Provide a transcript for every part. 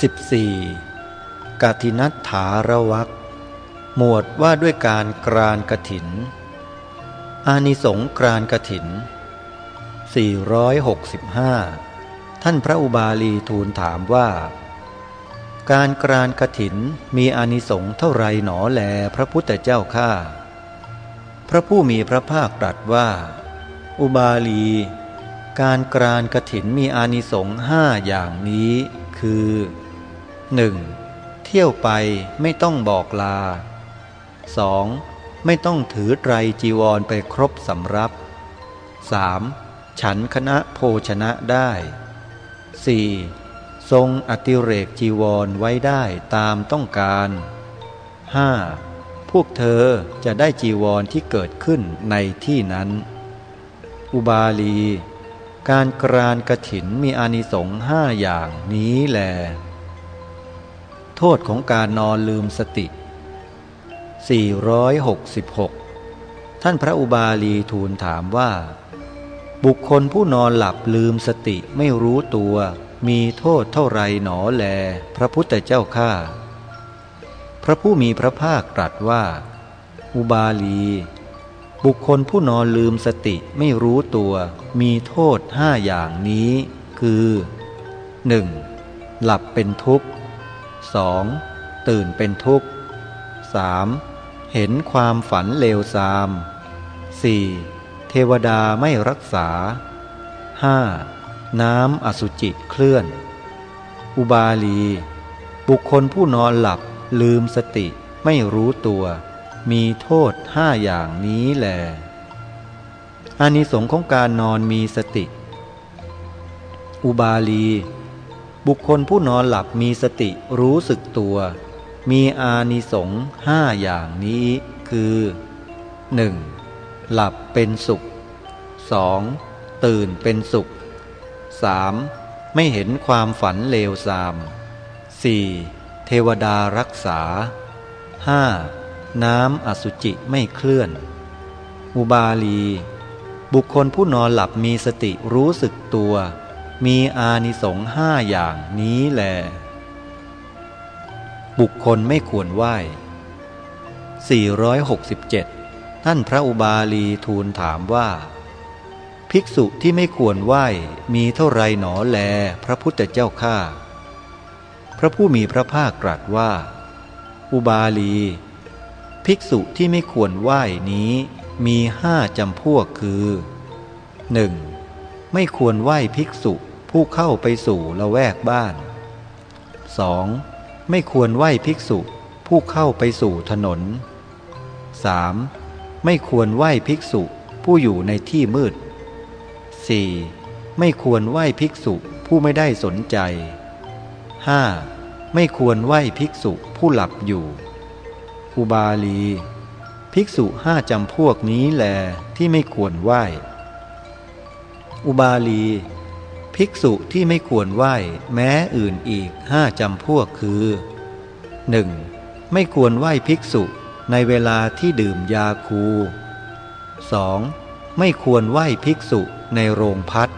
14. กตินัตถารวักหมวดว่าด้วยการกรานกถิน อานิสงกรานกถิน 465 ท่านพระอุบาลีทูลถามว่า การกรานกถินมีอานิสงเท่าไรหนอแลพระพุทธเจ้าข้าพระผู้มีพระภาคตรัสว่า อุบาลี การกรานกถินมีอานิสงห้าอย่างนี้ คือ 1. เที่ยวไปไม่ต้องบอกลา 2. ไม่ต้องถือไตรจีวรไปครบสำรับ 3. ฉันคณะโภชนะได้ 4. ทรงอติเรกจีวรไว้ได้ตามต้องการ 5. พวกเธอจะได้จีวรที่เกิดขึ้นในที่นั้น อุบาลี การกรานกระถินมีอานิสงส์ห้าอย่างนี้แหลโทษของการนอนลืมสติ 466 ท่านพระอุบาลีทูลถามว่า บุคคลผู้นอนหลับลืมสติไม่รู้ตัว มีโทษเท่าไรหนอแล พระพุทธเจ้าข้าพระผู้มีพระภาคตรัสว่า อุบาลี บุคคลผู้นอนลืมสติไม่รู้ตัว มีโทษห้าอย่างนี้ คือ 1. หลับเป็นทุกข์ 2. ตื่นเป็นทุกข์ 3. เห็นความฝันเลวทราม 4. เทวดาไม่รักษา 5. น้ำอสุจิเคลื่อน อุบาลี บุคคลผู้นอนหลับลืมสติไม่รู้ตัว มีโทษห้าอย่างนี้แหลอานิสงส์ของการนอนมีสติ อุบาลี บุคคลผู้นอนหลับมีสติรู้สึกตัว มีอานิสงส์ห้าอย่างนี้คือ 1. หลับเป็นสุข 2. ตื่นเป็นสุข 3. ไม่เห็นความฝันเลวทราม 4. เทวดารักษา 5. น้ำอสุจิไม่เคลื่อน อุบาลี บุคคลผู้นอนหลับมีสติรู้สึกตัว มีอานิสงส์ห้าอย่างนี้แล บุคคลไม่ควรไหว้ 467 ท่านพระอุบาลีทูลถามว่า ภิกษุที่ไม่ควรไหว้มีเท่าไรหนอแล พระพุทธเจ้าข้าพระผู้มีพระภาคตรัสว่า อุบาลี ภิกษุที่ไม่ควรไหว้นี้มีห้าจำพวกคือ 1. ไม่ควรไหว้ภิกษุ ผู้เข้าไปสู่ละแวกบ้าน 2. ไม่ควรไหว้ภิกษุผู้เข้าไปสู่ถนน 3. ไม่ควรไหว้ภิกษุผู้อยู่ในที่มืด 4. ไม่ควรไหว้ภิกษุผู้ไม่ได้สนใจ 5. ไม่ควรไหว้ภิกษุผู้หลับอยู่ อุบาลี ภิกษุห้าจำพวกนี้แลที่ไม่ควรไหว้ อุบาลี ภิกษุที่ไม่ควรไหว้แม้อื่นอีกห้าจำพวกคือ 1. ไม่ควรไหว้ภิกษุในเวลาที่ดื่มยาคู 2. ไม่ควรไหว้ภิกษุในโรงพัด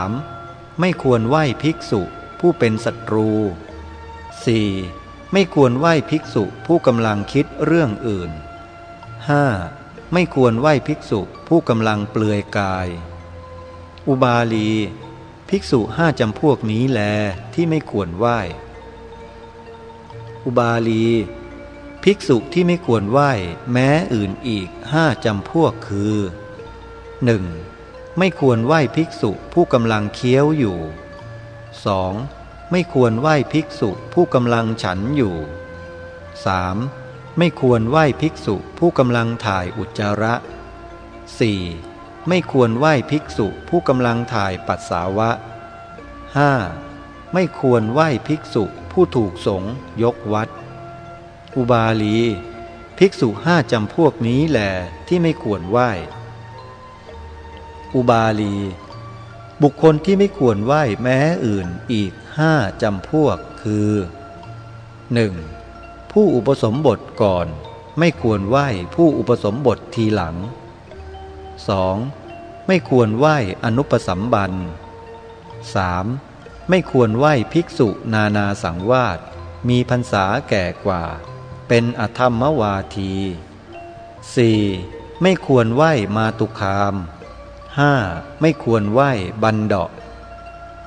3. ไม่ควรไหว้ภิกษุผู้เป็นศัตรู 4. ไม่ควรไหว้ภิกษุผู้กำลังคิดเรื่องอื่น 5. ไม่ควรไหว้ภิกษุผู้กำลังเปลือยกาย อุบาลี ภิกษุห้าจำพวกนี้แลที่ไม่ควรไหว้ อุบาลี ภิกษุที่ไม่ควรไหว้ แม้อื่นอีกห้าจำพวกคือ 1. ไม่ควรไหว้ภิกษุผู้กำลังเคี้ยวอยู่ 2. ไม่ควรไหว้ภิกษุผู้กำลังฉันอยู่ 3. ไม่ควรไหว้ภิกษุผู้กำลังถ่ายอุจจาระ 4. ไม่ควรไหว้ภิกษุผู้กำลังถ่ายปัสสาวะ 5. ไม่ควรไหว้ภิกษุผู้ถูกสงยกวัด อุบาลี ภิกษุห้าจำพวกนี้แหลที่ไม่ควรไหว้ อุบาลี บุคคลที่ไม่ควรไหว้แม้อื่นอีกห้าจำพวกคือ 1. ผู้อุปสมบทก่อน ไม่ควรไหว้ผู้อุปสมบททีหลัง 2. ไม่ควรไหว้อนุปสัมบัน 3. ไม่ควรไหว้ภิกษุนานาสังวาสมีพรรษาแก่กว่า เป็นอธรรมวาที 4. ไม่ควรไหว้มาตุคาม 5. ไม่ควรไหว้บันดา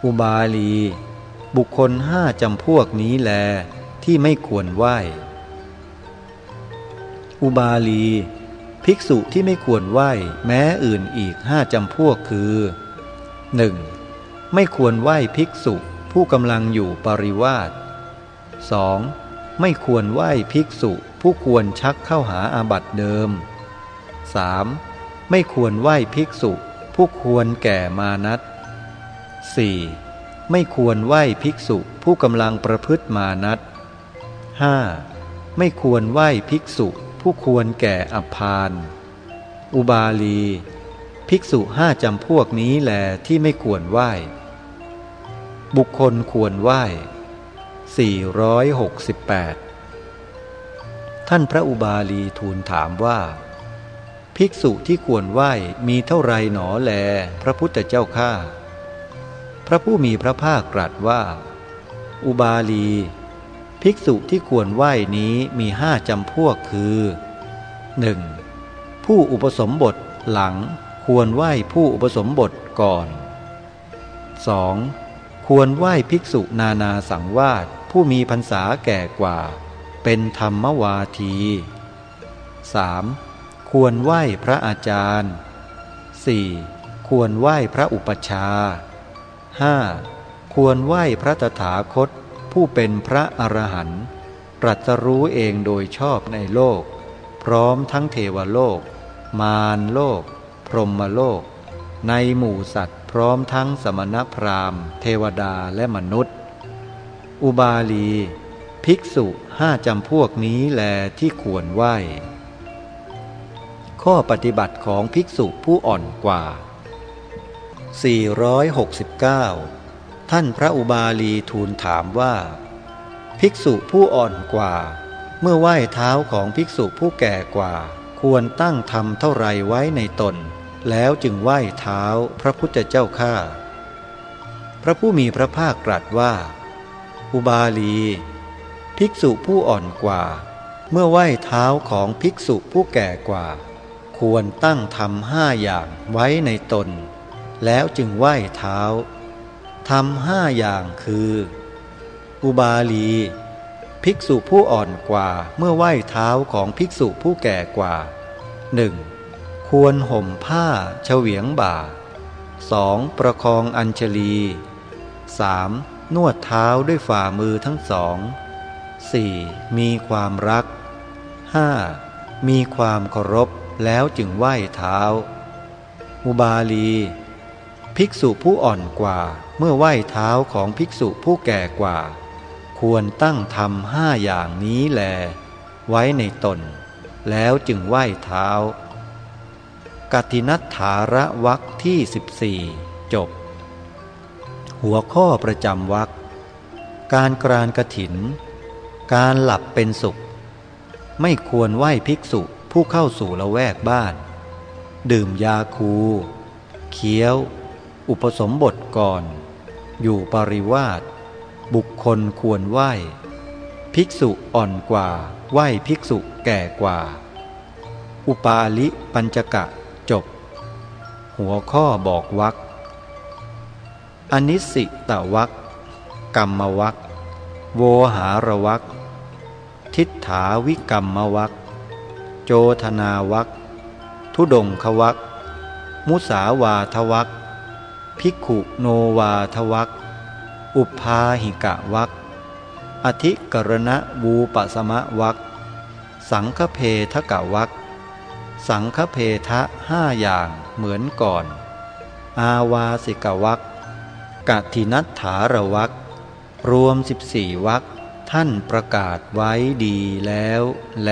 อุบาลี บุคคลห้าจำพวกนี้แลที่ไม่ควรไหว้ อุบาลี ภิกษุที่ไม่ควรไหว้แม้อื่นอีกห้าจำพวกคือ 1. ไม่ควรไหว้ภิกษุผู้กำลังอยู่ปริวาส 2. ไม่ควรไหว้ภิกษุผู้ควรชักเข้าหาอาบัติเดิม 3. ไม่ควรไหว้ภิกษุผู้ควรแก่มานัต 4. ไม่ควรไหว้ภิกษุผู้กำลังประพฤติมานัต 5. ไม่ควรไหว้ภิกษุ ผู้ควรแก่อภาน อุบาลี ภิกษุห้าจำพวกนี้แลที่ไม่ควรไหว้ บุคคลควรไหว้ 468 ท่านพระอุบาลีทูลถามว่า ภิกษุที่ควรไหว้มีเท่าไรหนอแล พระพุทธเจ้าข้าพระผู้มีพระภาคตรัสว่า อุบาลี ภิกษุที่ควรไหว้นี้มีห้าจำพวกคือ 1. ผู้อุปสมบทหลังควรไหว้ผู้อุปสมบทก่อน 2. ควรไหว้ภิกษุนานาสังวาสผู้มีพรรษาแก่กว่า เป็นธรรมวาที 3. ควรไหว้พระอาจารย์ 4. ควรไหว้พระอุปชา 5. ควรไหว้พระตถาคต ผู้เป็นพระอรหันต์ตรัสรู้เองโดยชอบในโลก พร้อมทั้งเทวโลก มารโลก พรหมโลก ในหมู่สัตว์พร้อมทั้งสมณพราหมณ์ เทวดาและมนุษย์ อุบาลี ภิกษุห้าจำพวกนี้แลที่ควรไหวข้อปฏิบัติของภิกษุผู้อ่อนกว่า 469 ท่านพระอุบาลีทูลถามว่า ภิกษุผู้อ่อนกว่า เมื่อไหว้เท้าของภิกษุผู้แก่กว่า ควรตั้งทำเท่าไรไว้ในตน แล้วจึงไหว้เท้าพระพุทธเจ้าข้าพระผู้มีพระภาคตรัสว่า อุบาลี ภิกษุผู้อ่อนกว่า เมื่อไหว้เท้าของภิกษุผู้แก่กว่า ควรตั้งทำห้าอย่างไว้ในตน แล้วจึงไหว้เท้า ทำห้าอย่างคือ อุบาลี ภิกษุผู้อ่อนกว่าเมื่อไหว้เท้าของภิกษุผู้แก่กว่าหนึ่งควรห่มผ้าเฉวียงบ่า 2. ประคองอัญชลี 3. นวดเท้าด้วยฝ่ามือทั้งสอง 4. มีความรัก 5. มีความเคารพแล้วจึงไหว้เท้า อุบาลี ภิกษุผู้อ่อนกว่าเมื่อไหว้เท้าของภิกษุผู้แก่กว่า ควรตั้งทำห้าอย่างนี้แล ไว้ในตน แล้วจึงไหว้เท้ากัตินัตถาระวักที่ 14 จบ หัวข้อประจำวักการกรานกระถิน การหลับเป็นสุข ไม่ควรไหว้ภิกษุผู้เข้าสู่ละแวกบ้าน ดื่มยาคู เคี้ยว อุปสมบทก่อน อยู่ปริวาสบุคคลควรไหว้ ภิกษุอ่อนกว่า ไหว้ภิกษุแก่กว่า อุปาลิปัญจกะจบ หัวข้อบอกวักอนิสิตวักกรรมวักโวหารวักทิฏฐาวิกรรมวักโจธนาวักทุดงควักมุสาวาทวัก ภิกขุโนวาทวักอุปาหิกะวักอธิกรณะบูปสมะวักสังฆเพทกะวักสังฆเพทะห้าอย่างเหมือนก่อน อาวาสิกวักกะทินัตถารวักรวมสิบสี่วักท่านประกาศไว้ดีแล้วแล